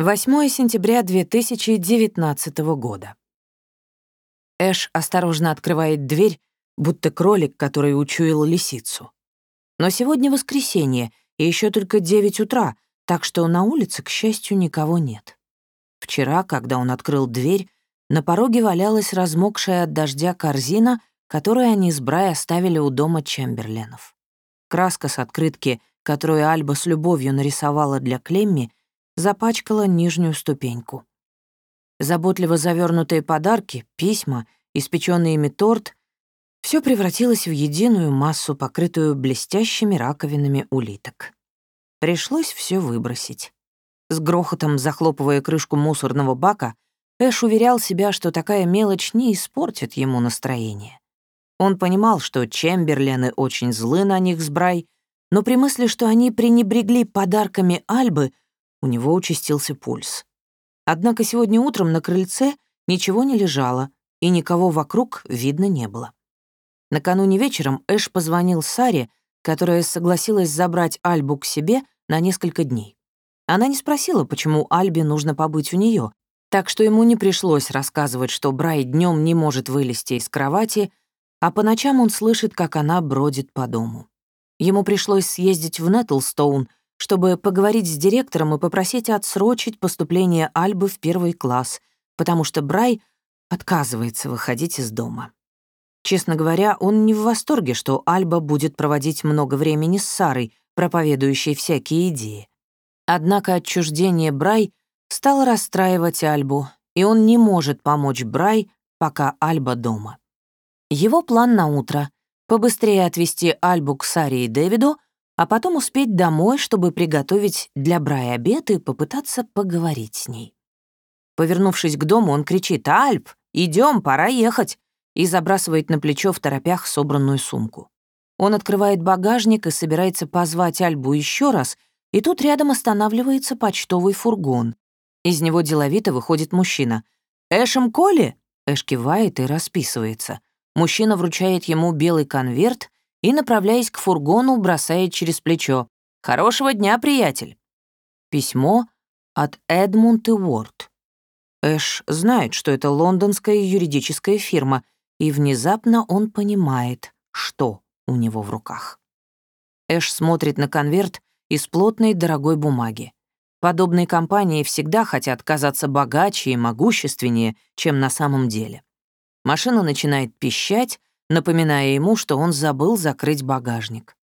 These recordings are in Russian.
8 сентября 2019 года. Эш осторожно открывает дверь, будто кролик, который учуял лисицу. Но сегодня воскресенье, и еще только 9 утра, так что на улице, к счастью, никого нет. Вчера, когда он открыл дверь, на пороге валялась размокшая от дождя корзина, которую они с Брай оставили у дома Чемберленов. Краска с открытки, которую Альба с любовью нарисовала для Клемми, запачкала нижнюю ступеньку. Заботливо завернутые подарки, письма, испеченный ими торт — все превратилось в единую массу, покрытую блестящими раковинами улиток. Пришлось все выбросить. С грохотом захлопывая крышку мусорного бака, Эш уверял себя, что такая мелочь не испортит ему настроение. Он понимал, что Чемберлены очень злы на них с Брай, но при мысли, что они пренебрегли подарками Альбы — у него участился пульс. Однако сегодня утром на крыльце ничего не лежало, и никого вокруг видно не было. Накануне вечером Эш позвонил Саре, которая согласилась забрать Альбу к себе на несколько дней. Она не спросила, почему Альбе нужно побыть у нее, так что ему не пришлось рассказывать, что Брай днем не может вылезти из кровати, а по ночам он слышит, как она бродит по дому. Ему пришлось съездить в Нетлстоун, чтобы поговорить с директором и попросить отсрочить поступление Альбы в первый класс, потому что Брай отказывается выходить из дома. Честно говоря, он не в восторге, что Альба будет проводить много времени с Сарой, проповедующей всякие идеи. Однако отчуждение Брай стало расстраивать Альбу, и он не может помочь Брай, пока Альба дома. Его план на утро — побыстрее отвезти Альбу к Саре и Дэвиду, а потом успеть домой, чтобы приготовить для Брай обед и попытаться поговорить с ней. Повернувшись к дому, он кричит «Альп, идем, пора ехать!» и забрасывает на плечо в торопях собранную сумку. Он открывает багажник и собирается позвать Альбу еще раз, и тут рядом останавливается почтовый фургон. Из него деловито выходит мужчина. «Эшем Коли?» Эш кивает и расписывается. Мужчина вручает ему белый конверт и, направляясь к фургону, бросает через плечо. «Хорошего дня, приятель!» Письмо от Эдмунд и Уорд. Эш знает, что это лондонская юридическая фирма, и внезапно он понимает, что у него в руках. Эш смотрит на конверт из плотной дорогой бумаги. Подобные компании всегда хотят казаться богаче и могущественнее, чем на самом деле. Машина начинает пищать, напоминая ему, что он забыл закрыть багажник.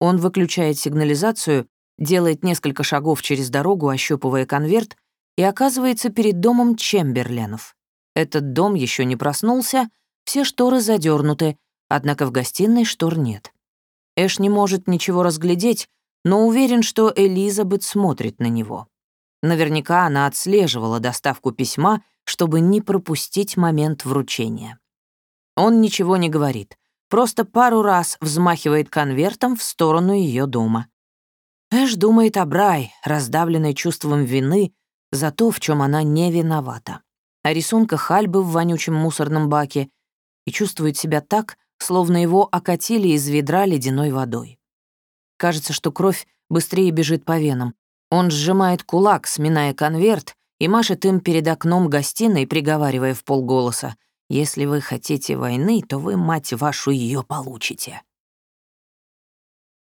Он выключает сигнализацию, делает несколько шагов через дорогу, ощупывая конверт, и оказывается перед домом Чемберленов. Этот дом еще не проснулся, все шторы задернуты, однако в гостиной штор нет. Эш не может ничего разглядеть, но уверен, что Элизабет смотрит на него. Наверняка она отслеживала доставку письма, чтобы не пропустить момент вручения. Он ничего не говорит, просто пару раз взмахивает конвертом в сторону ее дома. Эш думает о Брай, раздавленной чувством вины за то, в чем она не виновата, о рисунках Альбы в вонючем мусорном баке и чувствует себя так, словно его окатили из ведра ледяной водой. Кажется, что кровь быстрее бежит по венам. Он сжимает кулак, сминая конверт, и машет им перед окном гостиной, приговаривая в полголоса — если вы хотите войны, то вы, мать вашу, ее получите.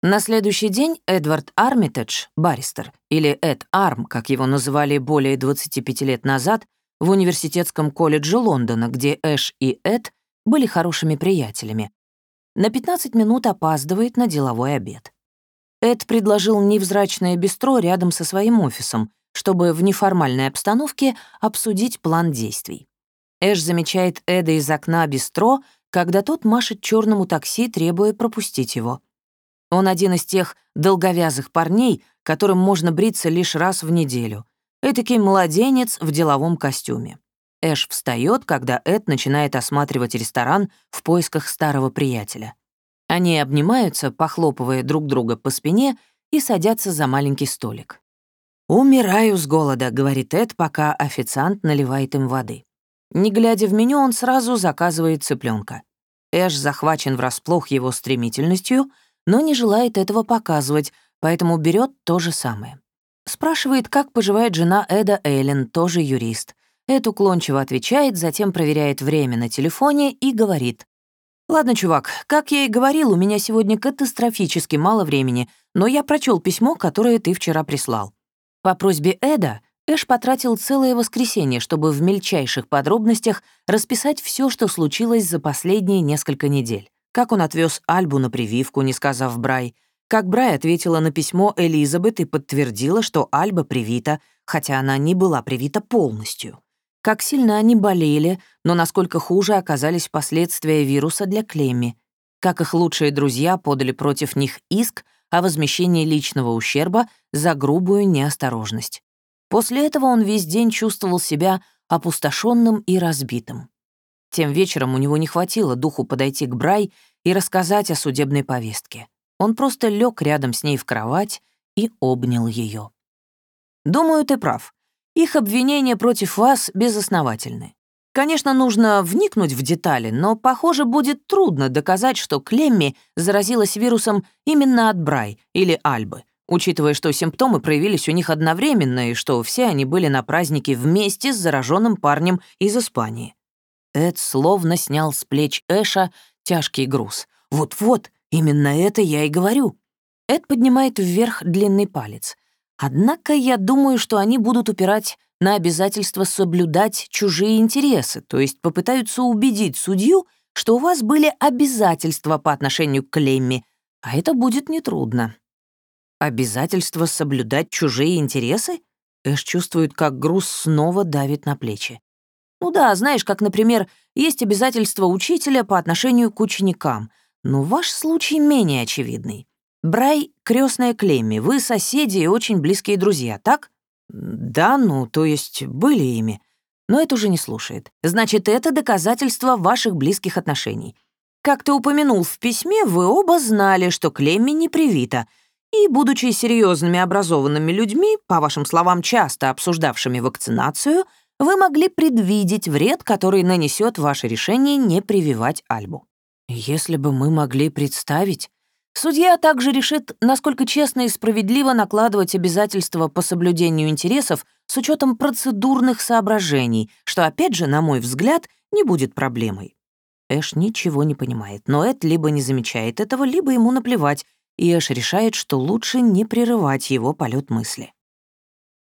На следующий день Эдвард Армитедж, баристер, или Эд Арм, как его называли более 25 лет назад, в университетском колледже Лондона, где Эш и Эд были хорошими приятелями, на 15 минут опаздывает на деловой обед. Эд предложил невзрачное бистро рядом со своим офисом, чтобы в неформальной обстановке обсудить план действий. Эш замечает Эда из окна бистро, когда тот машет черному такси, требуя пропустить его. Он один из тех долговязых парней, которым можно бриться лишь раз в неделю. Этакий младенец в деловом костюме. Эш встает, когда Эд начинает осматривать ресторан в поисках старого приятеля. Они обнимаются, похлопывая друг друга по спине, и садятся за маленький столик. «Умираю с голода», — говорит Эд, пока официант наливает им воды. Не глядя в меню, он сразу заказывает цыпленка. Эш захвачен врасплох его стремительностью, но не желает этого показывать, поэтому берет то же самое. Спрашивает, как поживает жена Эда Эллен, тоже юрист. Эд уклончиво отвечает, затем проверяет время на телефоне и говорит. «Ладно, чувак, как я и говорил, у меня сегодня катастрофически мало времени, но я прочел письмо, которое ты вчера прислал». По просьбе Эда Эш потратил целое воскресенье, чтобы в мельчайших подробностях расписать все, что случилось за последние несколько недель. Как он отвез Альбу на прививку, не сказав Брай, как Брай ответила на письмо Элизабет и подтвердила, что Альба привита, хотя она не была привита полностью как сильно они болели, но насколько хуже оказались последствия вируса для Клемми, как их лучшие друзья подали против них иск о возмещении личного ущерба за грубую неосторожность. После этого он весь день чувствовал себя опустошенным и разбитым. Тем вечером у него не хватило духу подойти к Брай и рассказать о судебной повестке. Он просто лег рядом с ней в кровать и обнял ее. «Думаю, ты прав. Их обвинения против вас безосновательны. Конечно, нужно вникнуть в детали, но, похоже, будет трудно доказать, что Клемми заразилась вирусом именно от Брай или Альбы, учитывая, что симптомы проявились у них одновременно и что все они были на празднике вместе с зараженным парнем из Испании. Эд словно снял с плеч Эша тяжкий груз. «Вот-вот, именно это я и говорю». Эд поднимает вверх длинный палец. Однако я думаю, что они будут упирать на обязательство соблюдать чужие интересы, то есть попытаются убедить судью, что у вас были обязательства по отношению к Клемми, а это будет нетрудно. Обязательство соблюдать чужие интересы? Эш чувствует, как груз снова давит на плечи. Ну да, знаешь, как, например, есть обязательства учителя по отношению к ученикам, но ваш случай менее очевидный. Брай — крестная Клемми, вы соседи и очень близкие друзья, так? Да, ну, то есть были ими. Но это уже не слушает. Значит, это доказательство ваших близких отношений. Как ты упомянул в письме, вы оба знали, что Клемми не привита, и, будучи серьезными образованными людьми, по вашим словам, часто обсуждавшими вакцинацию, вы могли предвидеть вред, который нанесет ваше решение не прививать Альбу. Если бы мы могли представить... Судья также решит, насколько честно и справедливо накладывать обязательства по соблюдению интересов с учетом процедурных соображений, что, опять же, на мой взгляд, не будет проблемой. Эш ничего не понимает, но Эд либо не замечает этого, либо ему наплевать, и Эш решает, что лучше не прерывать его полет мысли.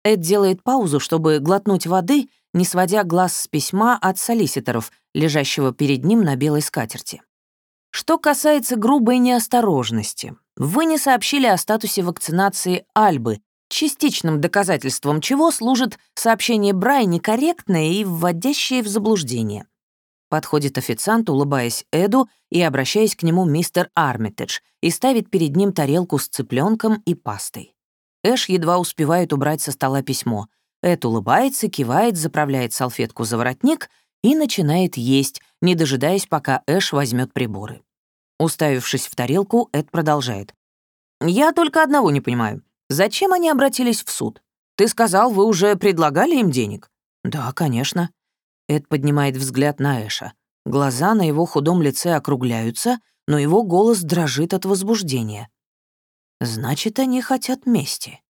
Эд делает паузу, чтобы глотнуть воды, не сводя глаз с письма от солиситоров, лежащего перед ним на белой скатерти. Что касается грубой неосторожности, вы не сообщили о статусе вакцинации Альбы, частичным доказательством чего служит сообщение Брай некорректное и вводящее в заблуждение. Подходит официант, улыбаясь Эду и обращаясь к нему мистер Армитедж, и ставит перед ним тарелку с цыпленком и пастой. Эш едва успевает убрать со стола письмо. Эд улыбается, кивает, заправляет салфетку за воротник и начинает есть, не дожидаясь, пока Эш возьмет приборы. Уставившись в тарелку, Эд продолжает. «Я только одного не понимаю. Зачем они обратились в суд? Ты сказал, вы уже предлагали им денег?» «Да, конечно». Эд поднимает взгляд на Эша. Глаза на его худом лице округляются, но его голос дрожит от возбуждения. «Значит, они хотят мести.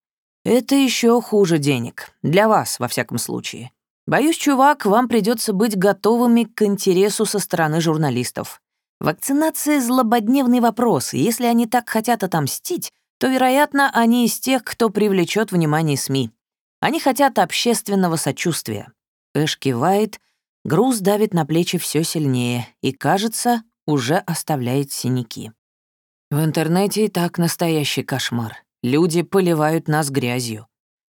Это еще хуже денег. Для вас, во всяком случае. Боюсь, чувак, вам придется быть готовыми к интересу со стороны журналистов. Вакцинация — злободневный вопрос, и если они так хотят отомстить, то, вероятно, они из тех, кто привлечет внимание СМИ. Они хотят общественного сочувствия. Эш кивает, груз давит на плечи все сильнее и, кажется, уже оставляет синяки. В интернете и так настоящий кошмар. Люди поливают нас грязью.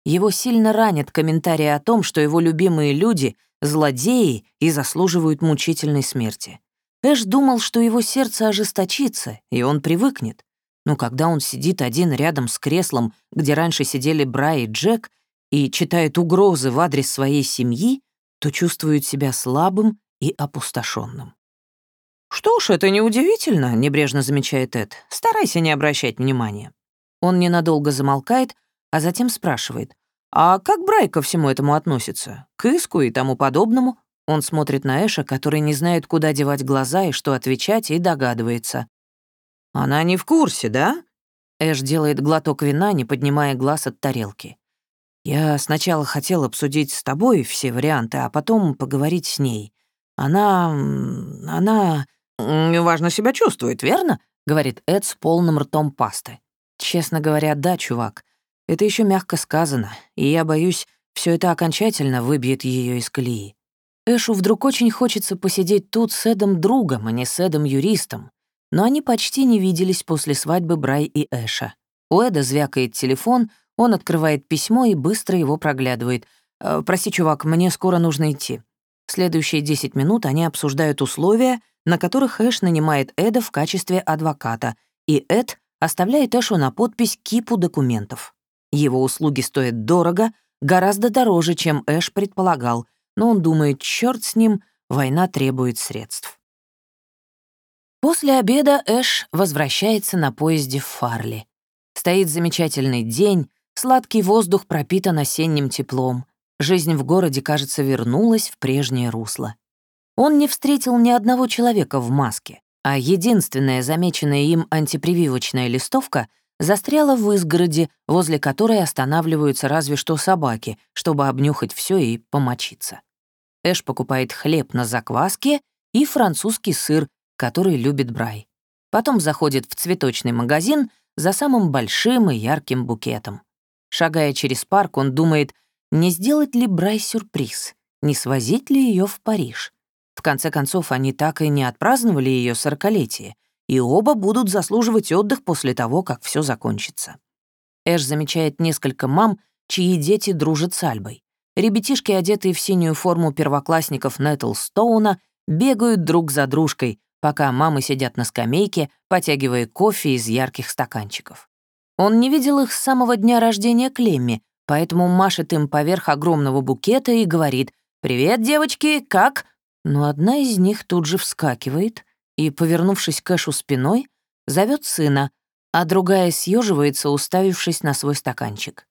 Его сильно ранят комментарии о том, что его любимые люди — злодеи и заслуживают мучительной смерти. Эш думал, что его сердце ожесточится, и он привыкнет. Но когда он сидит один рядом с креслом, где раньше сидели Брай и Джек, и читает угрозы в адрес своей семьи, то чувствует себя слабым и опустошенным. «Что ж, это неудивительно», — небрежно замечает Эд. «Старайся не обращать внимания». Он ненадолго замолкает, а затем спрашивает, «А как Брай ко всему этому относится? К иску и тому подобному?» Он смотрит на Эша, который не знает, куда девать глаза и что отвечать, и догадывается. «Она не в курсе, да?» Эш делает глоток вина, не поднимая глаз от тарелки. Я сначала хотел обсудить с тобой все варианты, а потом поговорить с ней. Она... она... «Важно себя чувствует, верно?» — говорит Эд с полным ртом пасты. «Честно говоря, да, чувак. Это еще мягко сказано, и я боюсь, все это окончательно выбьет ее из колеи. Эшу вдруг очень хочется посидеть тут с Эдом другом, а не с Эдом юристом. Но они почти не виделись после свадьбы Брай и Эша. У Эда звякает телефон, он открывает письмо и быстро его проглядывает. «Э, «Прости, чувак, мне скоро нужно идти». В следующие 10 минут они обсуждают условия, на которых Эш нанимает Эда в качестве адвоката, и Эд оставляет Эшу на подпись кипу документов. Его услуги стоят дорого, гораздо дороже, чем Эш предполагал, но он думает, черт с ним, война требует средств. После обеда Эш возвращается на поезде в Фарли. Стоит замечательный день, сладкий воздух пропитан осенним теплом. Жизнь в городе, кажется, вернулась в прежнее русло. Он не встретил ни одного человека в маске, а единственная замеченная им антипрививочная листовка застряла в изгороде, возле которой останавливаются разве что собаки, чтобы обнюхать все и помочиться. Эш покупает хлеб на закваске и французский сыр, который любит Брай. Потом заходит в цветочный магазин за самым большим и ярким букетом. Шагая через парк, он думает, не сделать ли Брай сюрприз, не свозить ли ее в Париж. В конце концов, они так и не отпраздновали ее сорокалетие, и оба будут заслуживать отдых после того, как все закончится. Эш замечает несколько мам, чьи дети дружат с Альбой. Ребятишки, одетые в синюю форму первоклассников Нэттлстоуна, бегают друг за дружкой, пока мамы сидят на скамейке, потягивая кофе из ярких стаканчиков. Он не видел их с самого дня рождения Клемми, поэтому машет им поверх огромного букета и говорит «Привет, девочки, как?» Но одна из них тут же вскакивает и, повернувшись к Эшу спиной, зовет сына, а другая съеживается, уставившись на свой стаканчик.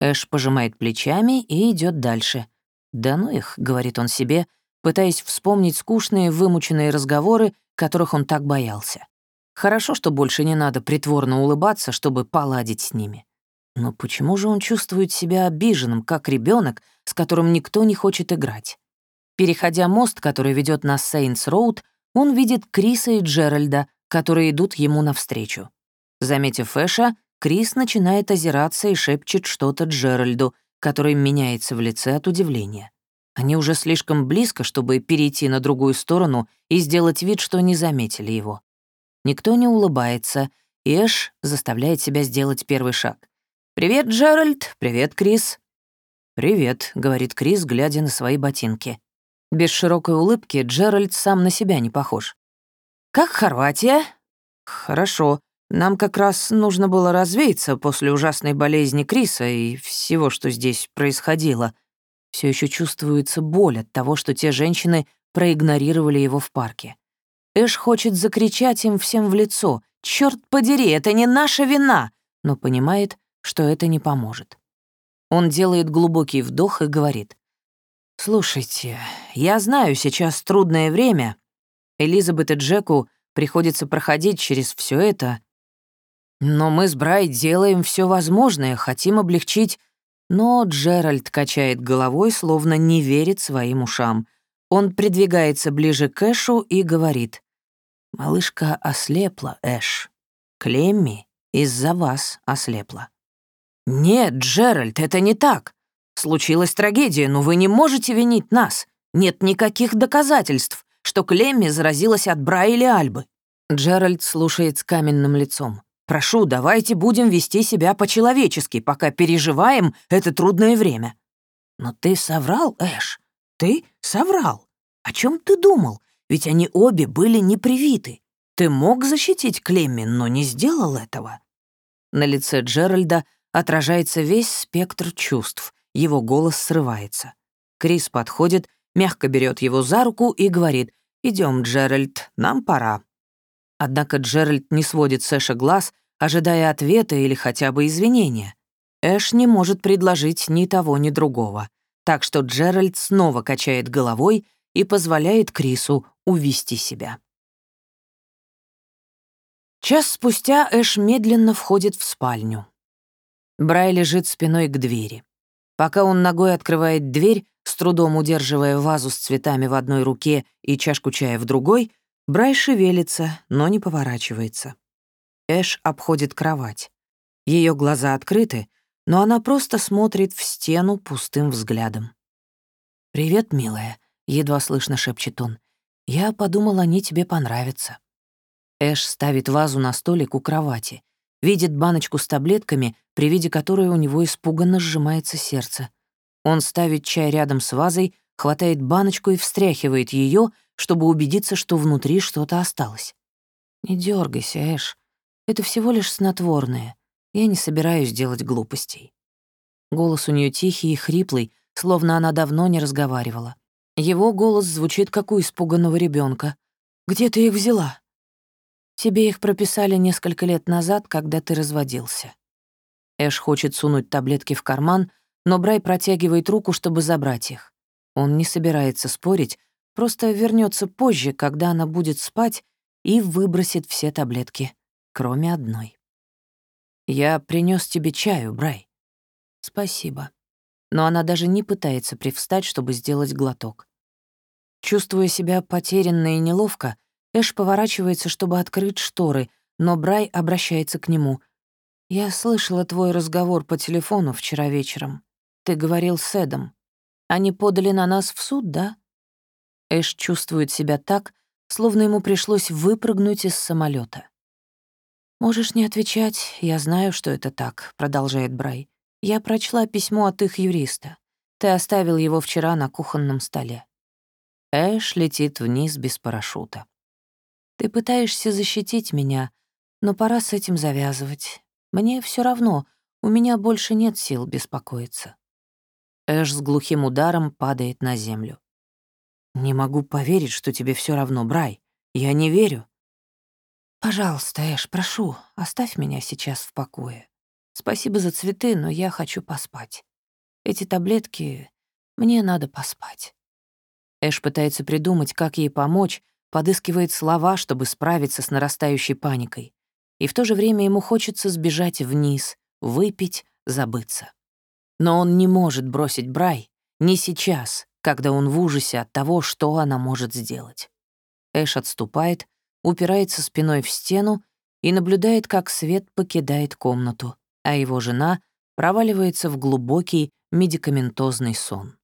Эш пожимает плечами и идет дальше. «Да ну их», — говорит он себе, пытаясь вспомнить скучные, вымученные разговоры, которых он так боялся. Хорошо, что больше не надо притворно улыбаться, чтобы поладить с ними. Но почему же он чувствует себя обиженным, как ребенок, с которым никто не хочет играть? Переходя мост, который ведет на Сейнс-Роуд, он видит Криса и Джеральда, которые идут ему навстречу. Заметив Эша, Крис начинает озираться и шепчет что-то Джеральду, который меняется в лице от удивления. Они уже слишком близко, чтобы перейти на другую сторону и сделать вид, что не заметили его. Никто не улыбается, Эш заставляет себя сделать первый шаг. «Привет, Джеральд! Привет, Крис!» «Привет», — говорит Крис, глядя на свои ботинки. Без широкой улыбки Джеральд сам на себя не похож. «Как Хорватия?» «Хорошо. Нам как раз нужно было развеяться после ужасной болезни Криса и всего, что здесь происходило. Все еще чувствуется боль от того, что те женщины проигнорировали его в парке. Эш хочет закричать им всем в лицо. «Чёрт подери, это не наша вина!» но понимает, что это не поможет. Он делает глубокий вдох и говорит. «Слушайте, я знаю, сейчас трудное время. Элизабет и Джеку приходится проходить через все это. Но мы с Брай делаем все возможное, хотим облегчить...» Но Джеральд качает головой, словно не верит своим ушам. Он придвигается ближе к Эшу и говорит. «Малышка ослепла, Эш. Клемми из-за вас ослепла». «Нет, Джеральд, это не так. Случилась трагедия, но вы не можете винить нас. Нет никаких доказательств, что Клемми заразилась от Бра или Альбы». Джеральд слушает с каменным лицом. «Прошу, давайте будем вести себя по-человечески, пока переживаем это трудное время». «Но ты соврал, Эш. Ты соврал. О чем ты думал? Ведь они обе были непривиты. Ты мог защитить Клемми, но не сделал этого». На лице Джеральда отражается весь спектр чувств — его голос срывается. Крис подходит, мягко берет его за руку и говорит «Идем, Джеральд, нам пора». Однако Джеральд не сводит с Эша глаз, ожидая ответа или хотя бы извинения. Эш не может предложить ни того, ни другого. Так что Джеральд снова качает головой и позволяет Крису увести себя. Час спустя Эш медленно входит в спальню. Брай лежит спиной к двери. Пока он ногой открывает дверь, с трудом удерживая вазу с цветами в одной руке и чашку чая в другой, Брай шевелится, но не поворачивается. Эш обходит кровать. Ее глаза открыты, но она просто смотрит в стену пустым взглядом. «Привет, милая», — едва слышно шепчет он. «Я подумал, они тебе понравятся». Эш ставит вазу на столик у кровати, видит баночку с таблетками, при виде которой у него испуганно сжимается сердце. Он ставит чай рядом с вазой, хватает баночку и встряхивает ее, чтобы убедиться, что внутри что-то осталось. «Не дергайся, Эш. Это всего лишь снотворное. Я не собираюсь делать глупостей». Голос у нее тихий и хриплый, словно она давно не разговаривала. Его голос звучит, как у испуганного ребенка. «Где ты их взяла?» «Тебе их прописали несколько лет назад, когда ты разводился». Эш хочет сунуть таблетки в карман, но Брай протягивает руку, чтобы забрать их. Он не собирается спорить, просто вернется позже, когда она будет спать, и выбросит все таблетки, кроме одной. «Я принес тебе чаю, Брай». «Спасибо». Но она даже не пытается привстать, чтобы сделать глоток. Чувствуя себя потерянно и неловко, Эш поворачивается, чтобы открыть шторы, но Брай обращается к нему. «Я слышала твой разговор по телефону вчера вечером. Ты говорил с Эдом. Они подали на нас в суд, да?» Эш чувствует себя так, словно ему пришлось выпрыгнуть из самолета. «Можешь не отвечать, я знаю, что это так», — продолжает Брай. «Я прочла письмо от их юриста. Ты оставил его вчера на кухонном столе». Эш летит вниз без парашюта. «Ты пытаешься защитить меня, но пора с этим завязывать. Мне все равно, у меня больше нет сил беспокоиться». Эш с глухим ударом падает на землю. «Не могу поверить, что тебе все равно, Брай. Я не верю». «Пожалуйста, Эш, прошу, оставь меня сейчас в покое. Спасибо за цветы, но я хочу поспать. Эти таблетки... Мне надо поспать». Эш пытается придумать, как ей помочь, подыскивает слова, чтобы справиться с нарастающей паникой. И в то же время ему хочется сбежать вниз, выпить, забыться. Но он не может бросить Брай, не сейчас, когда он в ужасе от того, что она может сделать. Эш отступает, упирается спиной в стену и наблюдает, как свет покидает комнату, а его жена проваливается в глубокий медикаментозный сон.